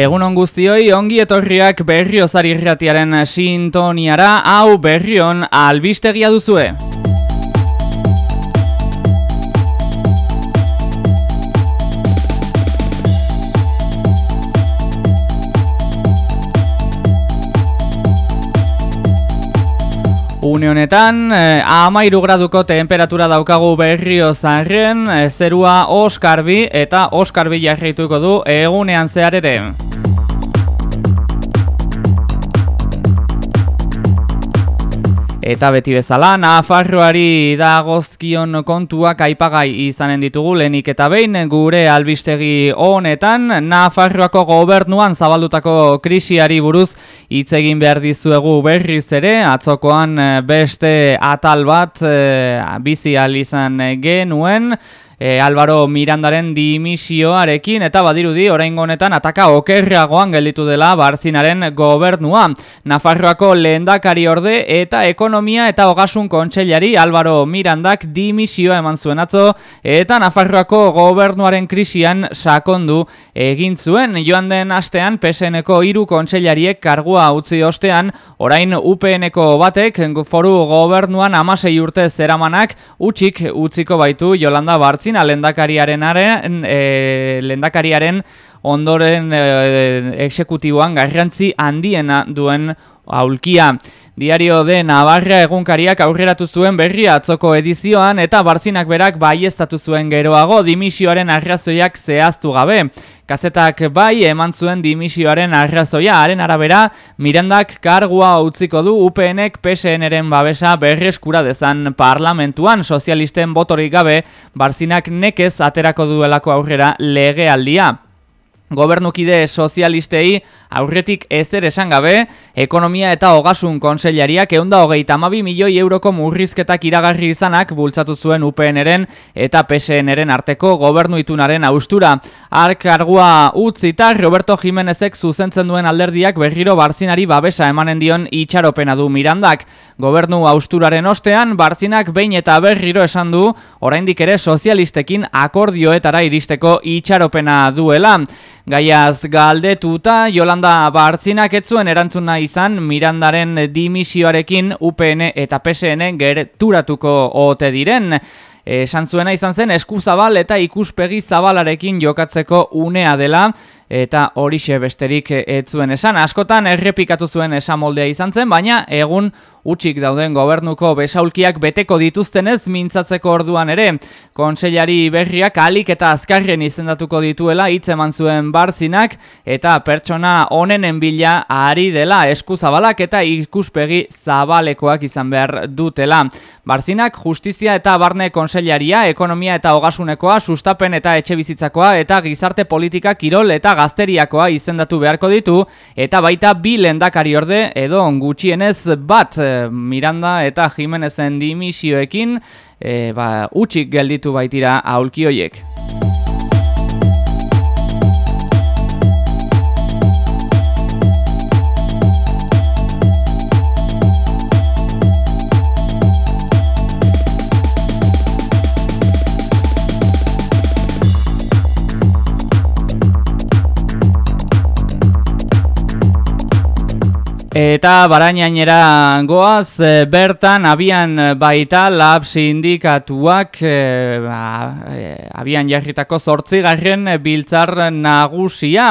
Egun on guztioi, ongi etorriak berriozari irratiaren sintoniara, hau berrion albistegia duzue. Une honetan, eh, amairu graduko temperatura daukagu berrio zarren, eh, zerua oskarbi eta oskarbi jarraituko du egunean zehar ere. Eta beti bezala, Nafarroari dagozkion kontuak aipagai izanen ditugu lehenik eta behin gure albistegi honetan. Nafarroako gobernuan zabaldutako krisiari buruz hitz egin behar dizuegu berriz ere, atzokoan beste atal bat e, bizi izan genuen, e, Alvaro Mirandaren dimisioarekin eta badirudi orain honetan ataka okerragoan gelditu dela Barzinaren gobernua. Nafarroako lehendakari orde eta ekonomia eta hogasun kontseilari Alvaro Mirandak dimisioa eman zuen atzo eta Nafarroako gobernuaren krisian sakondu egin zuen. Joan den astean PSNeko hiru kontseilariek kargua utzi ostean orain UPNeko batek foru gobernuan amasei urte zeramanak utxik utziko baitu Jolanda Bartzin Alzina lendakariaren aren, e, lendakariaren ondoren e, eksekutiboan garrantzi handiena duen aulkia. Diario de Navarra egunkariak aurreratu zuen berri atzoko edizioan eta barzinak berak baiestatu zuen geroago dimisioaren arrazoiak zehaztu gabe. Kazetak bai eman zuen dimisioaren arrazoia, haren arabera, Mirandak kargua utziko du UPNek PSNren babesa berreskura dezan parlamentuan sozialisten botorik gabe, barzinak nekez aterako duelako aurrera legealdia. Gobernukide sozialistei aurretik ezer esan gabe, ekonomia eta hogasun konseilariak eunda hogeita amabi milioi euroko murrizketak iragarri izanak bultzatu zuen UPNren eta PSNren arteko gobernuitunaren austura. Ark argua utzita Roberto Jimenezek zuzentzen duen alderdiak berriro barzinari babesa emanen dion itxaropena du Mirandak. Gobernu austuraren ostean, barzinak behin eta berriro esan du, oraindik ere sozialistekin akordioetara iristeko itxaropena duela. Gaiaz galdetuta, Jolanda Bartzinak etzuen erantzuna izan Mirandaren dimisioarekin UPN eta PSN gerturatuko ote diren. Esan zuena izan zen eskuzabal eta ikuspegi zabalarekin jokatzeko unea dela eta horixe besterik etzuen esan. Askotan errepikatu zuen esamoldea izan zen, baina egun utxik dauden gobernuko besaulkiak beteko dituztenez mintzatzeko orduan ere. Konseilari berriak alik eta azkarren izendatuko dituela hitz eman zuen barzinak eta pertsona honenen bila ari dela eskuzabalak eta ikuspegi zabalekoak izan behar dutela. Barzinak justizia eta barne konseilaria, ekonomia eta hogasunekoa, sustapen eta etxe bizitzakoa eta gizarte politika kirol eta gazteriakoa izendatu beharko ditu eta baita bi lendakari orde edo gutxienez bat Miranda eta Jimenezen dimisioekin e, ba, utxik gelditu baitira aulki hoiek. Eta barainainera goaz, e, bertan abian baita lab sindikatuak e, ba, e, abian jarritako zortzigarren biltzar nagusia.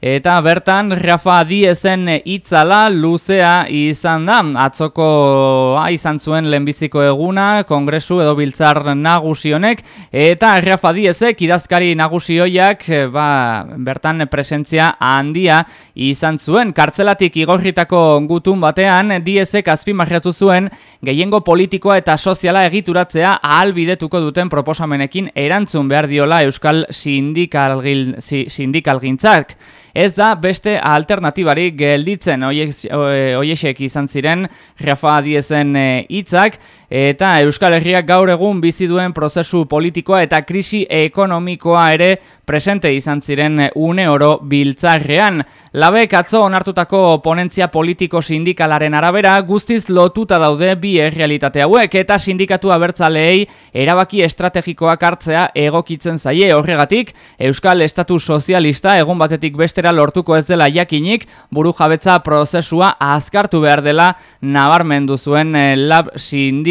Eta bertan Rafa Diezen itzala luzea izan da. Atzoko ha, izan zuen lehenbiziko eguna, kongresu edo biltzar nagusionek. Eta Rafa Diezek idazkari nagusioiak ba, bertan presentzia handia izan zuen. Kartzelatik igorritako gutun batean Diezek azpimarratu zuen gehiengo politikoa eta soziala egituratzea ahalbidetuko duten proposamenekin erantzun behar diola Euskal Sindikalgintzak. Ez da beste alternatibari gelditzen oiesek izan ziren Rafa Diezen hitzak eta Euskal Herriak gaur egun bizi duen prozesu politikoa eta krisi ekonomikoa ere presente izan ziren une oro biltzarrean. Labek atzo onartutako ponentzia politiko sindikalaren arabera guztiz lotuta daude bi errealitate hauek eta sindikatu abertzaleei erabaki estrategikoak hartzea egokitzen zaie horregatik Euskal Estatu Sozialista egun batetik bestera lortuko ez dela jakinik buru jabetza prozesua azkartu behar dela nabarmendu zuen eh, lab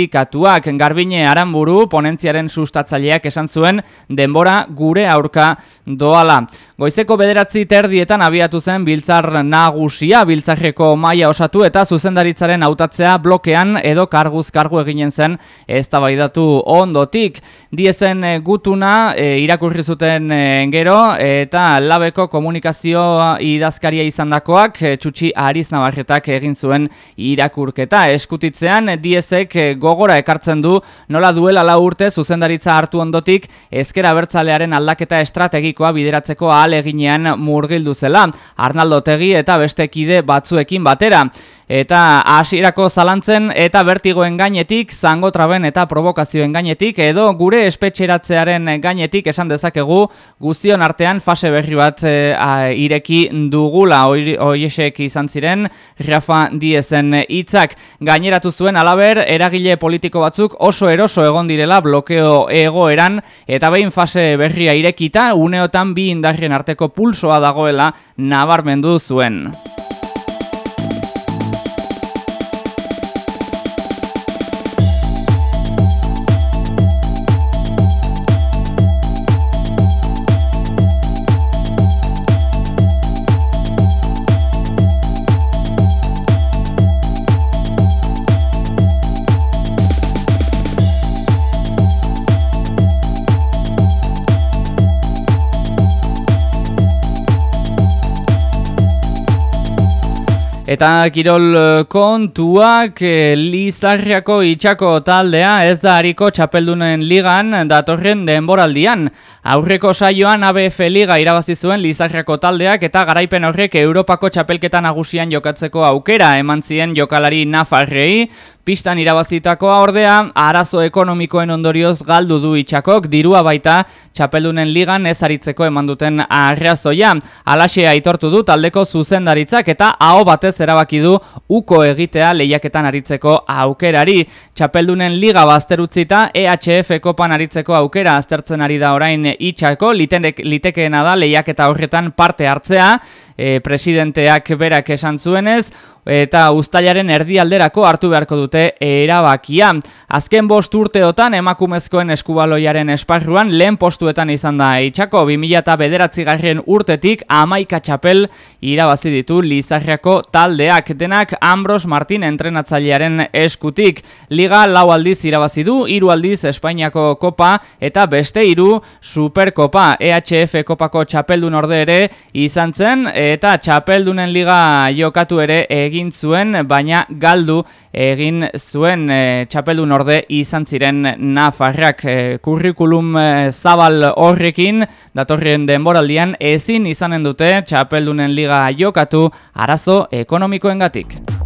sindikatuak. Garbine aranburu ponentziaren sustatzaileak esan zuen denbora gure aurka doala. Goizeko bederatzi terdietan abiatu zen biltzar nagusia, biltzarreko maila osatu eta zuzendaritzaren hautatzea blokean edo karguz kargu eginen zen ez ondotik. Diezen eh, gutuna e, irakurri zuten e, gero eta labeko komunikazioa idazkaria izandakoak e, txutxi ariz nabarretak egin zuen irakurketa. Eskutitzean diezek gogora ekartzen du nola duela la urte zuzendaritza hartu ondotik ezkera bertzalearen aldaketa estrategikoa bideratzeko ahal eginean murgildu zela, Arnaldo Tegi eta beste kide batzuekin batera eta hasierako zalantzen eta bertigoen gainetik, zango traben eta provokazioen gainetik, edo gure espetxeratzearen gainetik esan dezakegu guztion artean fase berri bat e, ireki dugula oiesek izan ziren Rafa Diezen hitzak gaineratu zuen alaber eragile politiko batzuk oso eroso egon direla blokeo egoeran eta behin fase berria irekita uneotan bi indarrien arteko pulsoa dagoela nabarmendu zuen. Eta kirol eh, kontuak e, Lizarriako itxako taldea ez da hariko txapeldunen ligan datorren denboraldian. Aurreko saioan ABF Liga irabazi zuen Lizarriako taldeak eta garaipen horrek Europako txapelketan nagusian jokatzeko aukera eman zien jokalari Nafarrei, Pistan irabazitakoa ordea, arazo ekonomikoen ondorioz galdu du itxakok, dirua baita txapeldunen ligan ezaritzeko eman duten arrazoia. Alaxe aitortu du taldeko zuzendaritzak eta aho batez erabaki du uko egitea lehiaketan aritzeko aukerari. Txapeldunen liga bazterutzita EHF kopan aritzeko aukera aztertzen ari da orain itxako, litekeena da lehiaketa horretan parte hartzea, e, presidenteak berak esan zuenez, eta uztailaren erdialderako hartu beharko dute erabakia. Azken bost urteotan emakumezkoen eskubaloiaren esparruan lehen postuetan izan da eitxako 2000 eta bederatzi garrien urtetik amaika txapel irabazi ditu Lizarriako taldeak denak Ambros Martin entrenatzailearen eskutik. Liga lau aldiz irabazi du, hiru aldiz Espainiako kopa eta beste hiru Superkopa. EHF kopako txapeldun orde ere izan zen eta txapeldunen liga jokatu ere egin zuen, baina galdu egin zuen e, txapeldun orde izan ziren nafarrak e, kurrikulum e, zabal horrekin datorren denboraldian ezin izanen dute txapeldunen liga jokatu arazo ekonomikoengatik.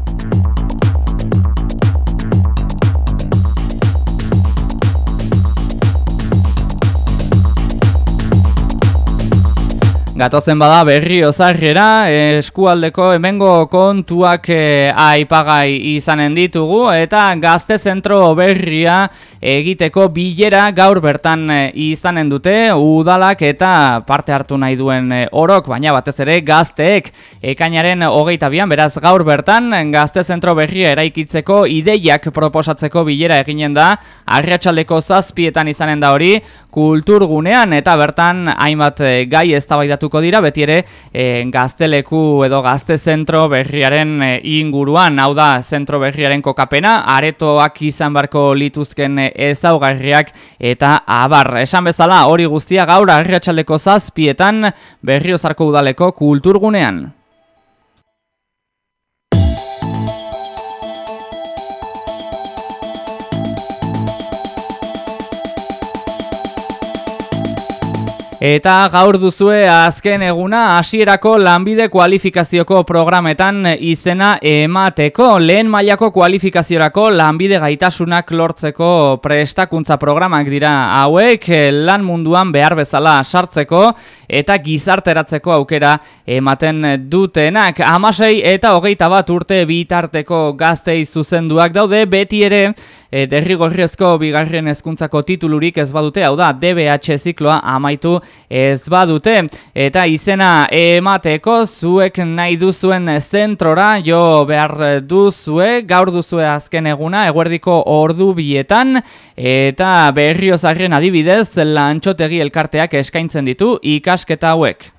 Gatozen bada berri ozarrera, eskualdeko hemengo kontuak e, aipagai izanen ditugu eta gazte zentro berria egiteko bilera gaur bertan e, izanen dute udalak eta parte hartu nahi duen e, orok, baina batez ere gazteek. Ekainaren hogeita bian, beraz gaur bertan gazte zentro berria eraikitzeko ideiak proposatzeko bilera eginen da, arratsaldeko zazpietan izanen da hori, kulturgunean eta bertan hainbat gai ez dira, beti ere e, gazteleku edo gazte zentro berriaren inguruan, hau da zentro berriaren kokapena, aretoak izan barko lituzken ezaugarriak eta abar. Esan bezala hori guztia gaur arriatxaldeko zazpietan berriozarko udaleko kulturgunean. Eta gaur duzue azken eguna hasierako lanbide kualifikazioko programetan izena emateko. Lehen mailako kualifikaziorako lanbide gaitasunak lortzeko prestakuntza programak dira hauek lan munduan behar bezala sartzeko eta gizarteratzeko aukera ematen dutenak. Amasei eta hogeita bat urte bitarteko gaztei zuzenduak daude beti ere e, derrigorrezko bigarren hezkuntzako titulurik ez badute, hau da, DBH zikloa amaitu ez badute. Eta izena emateko zuek nahi duzuen zentrora jo behar duzue, gaur duzue azken eguna, eguerdiko ordu bietan, eta berriozarren adibidez, lantxotegi elkarteak eskaintzen ditu ikasketa hauek.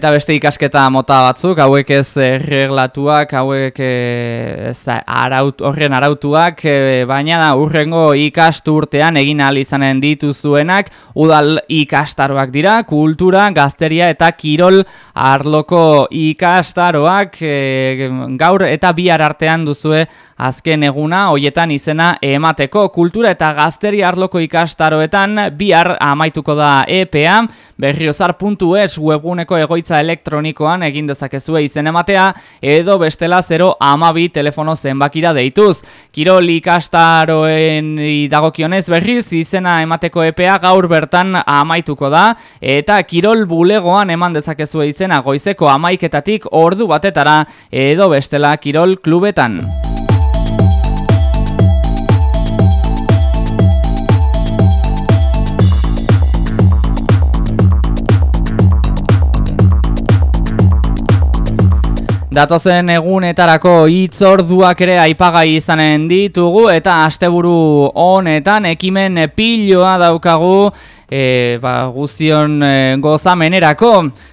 Eta beste ikasketa mota batzuk, hauek ez reglatuak, hauek ez araut, horren arautuak, e, baina da urrengo ikastu urtean egin ahal izanen dituzuenak, udal ikastaroak dira, kultura, gazteria eta kirol arloko ikastaroak gaur eta bihar artean duzue azken eguna hoietan izena emateko kultura eta gazteri arloko ikastaroetan bihar amaituko da EPA berriozar.es webguneko egoitza elektronikoan egin dezakezue izen ematea edo bestela 0 amabi telefono zenbakira deituz. Kirol ikastaroen dagokionez berriz izena emateko EPA gaur bertan amaituko da eta kirol bulegoan eman dezakezue izena goizeko amaiketatik ordu batetara edo bestela kirol klubetan. Datozen egunetarako hitzorduak ere aipagai izanen ditugu eta asteburu honetan ekimen piloa daukagu e, ba, guztion e, gozamenerako.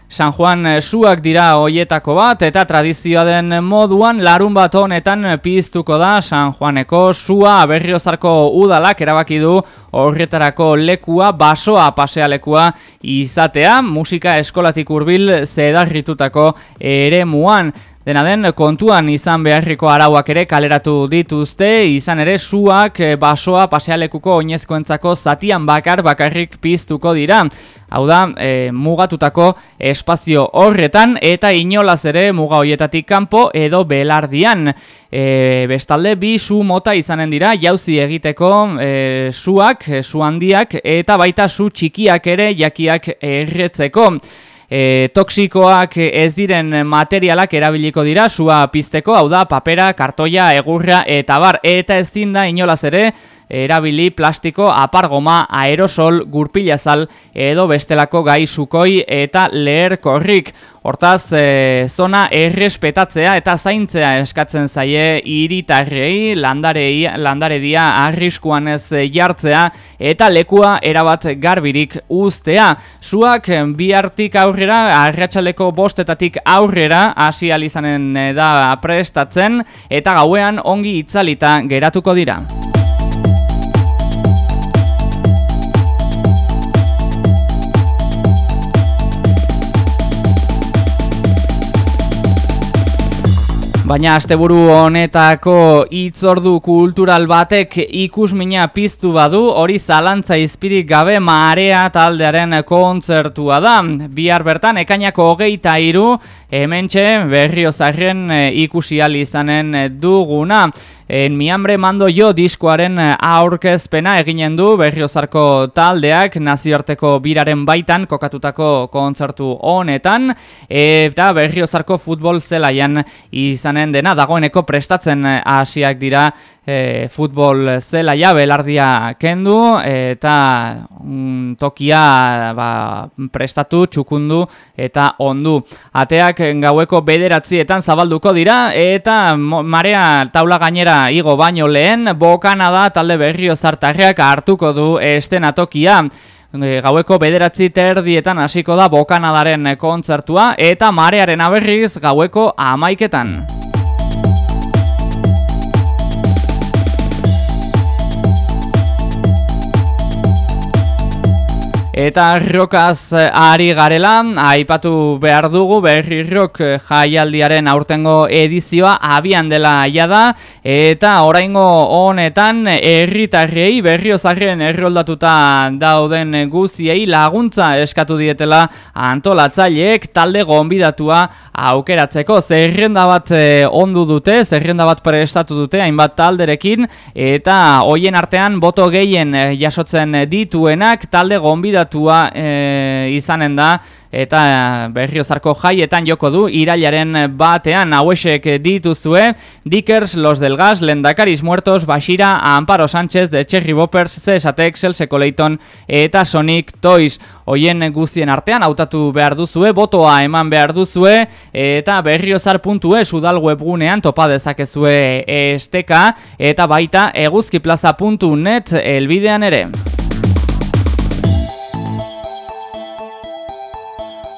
San Juan suak dira hoietako bat eta tradizioa den moduan larun bat honetan piztuko da San Juaneko sua berriozarko udalak erabaki du horretarako lekua basoa pasealekua izatea musika eskolatik hurbil zedarritutako ere muan. Dena den, kontuan izan beharriko arauak ere kaleratu dituzte, izan ere suak eh, basoa pasealekuko oinezkoentzako zatian bakar bakarrik piztuko dira. Hau da, e, mugatutako espazio horretan eta inolaz ere muga hoietatik kanpo edo belardian. E, bestalde, bi su mota izanen dira, jauzi egiteko e, suak, su handiak eta baita su txikiak ere jakiak erretzeko e, toksikoak ez diren materialak erabiliko dira sua pizteko, hau da papera, kartoia, egurra eta bar, eta ezin da inolaz ere erabili plastiko, apargoma, aerosol, gurpilazal edo bestelako gai sukoi eta leher korrik. Hortaz, e, zona errespetatzea eta zaintzea eskatzen zaie iritarrei, landarei, landare dia arriskuan ez jartzea eta lekua erabat garbirik uztea. Suak bihartik aurrera, arratsaleko bostetatik aurrera, hasi alizanen da prestatzen eta gauean ongi itzalita geratuko dira. Baina asteburu honetako hitzordu kultural batek ikusmina piztu badu, hori zalantza izpirik gabe marea taldearen kontzertua da. Bihar bertan ekainako hogeita iru, hementxe berriozarren eh, ikusi izanen duguna. En miambre mando jo diskoaren eh, aurkezpena eginen du berriozarko taldeak nazioarteko biraren baitan kokatutako kontzertu honetan eta berriozarko futbol zelaian izanen dena dagoeneko prestatzen eh, hasiak dira e, futbol zela ja belardia kendu eta mm, tokia ba, prestatu, txukundu eta ondu. Ateak gaueko bederatzietan zabalduko dira eta marea taula gainera igo baino lehen bokana da talde berrio zartarreak hartuko du estena tokia. E, gaueko bederatzi terdietan hasiko da bokanadaren kontzertua eta marearen aberriz gaueko amaiketan. Eta rokaz eh, ari garela, aipatu behar dugu berri rok eh, jaialdiaren aurtengo edizioa abian dela da eta oraingo honetan herritarrei berriozarren erroldatuta dauden guziei laguntza eskatu dietela antolatzaileek talde gonbidatua aukeratzeko. Zerrenda bat eh, ondu dute, zerrenda bat prestatu dute, hainbat talderekin, eta hoien artean boto gehien jasotzen dituenak talde gonbidatu gonbidatua e, izanen da. Eta berriozarko jaietan joko du irailaren batean. Hauesek dituzue Dickers, Los del Gas, Lendakaris Muertos, Bashira, Amparo Sánchez, The Cherry Boppers, CSATEC, Selseko Leiton eta Sonic Toys. Hoien guztien artean hautatu behar duzue, botoa eman behar duzue eta berriozar.es udal webgunean topa dezakezue esteka eta baita eguzkiplaza.net elbidean ere.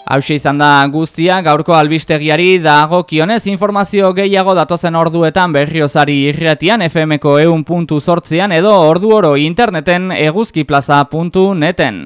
Hau izan da guztia, gaurko albistegiari dago kionez informazio gehiago datozen orduetan berriozari irretian FMko eun puntu edo ordu oro interneten eguzkiplaza.neten.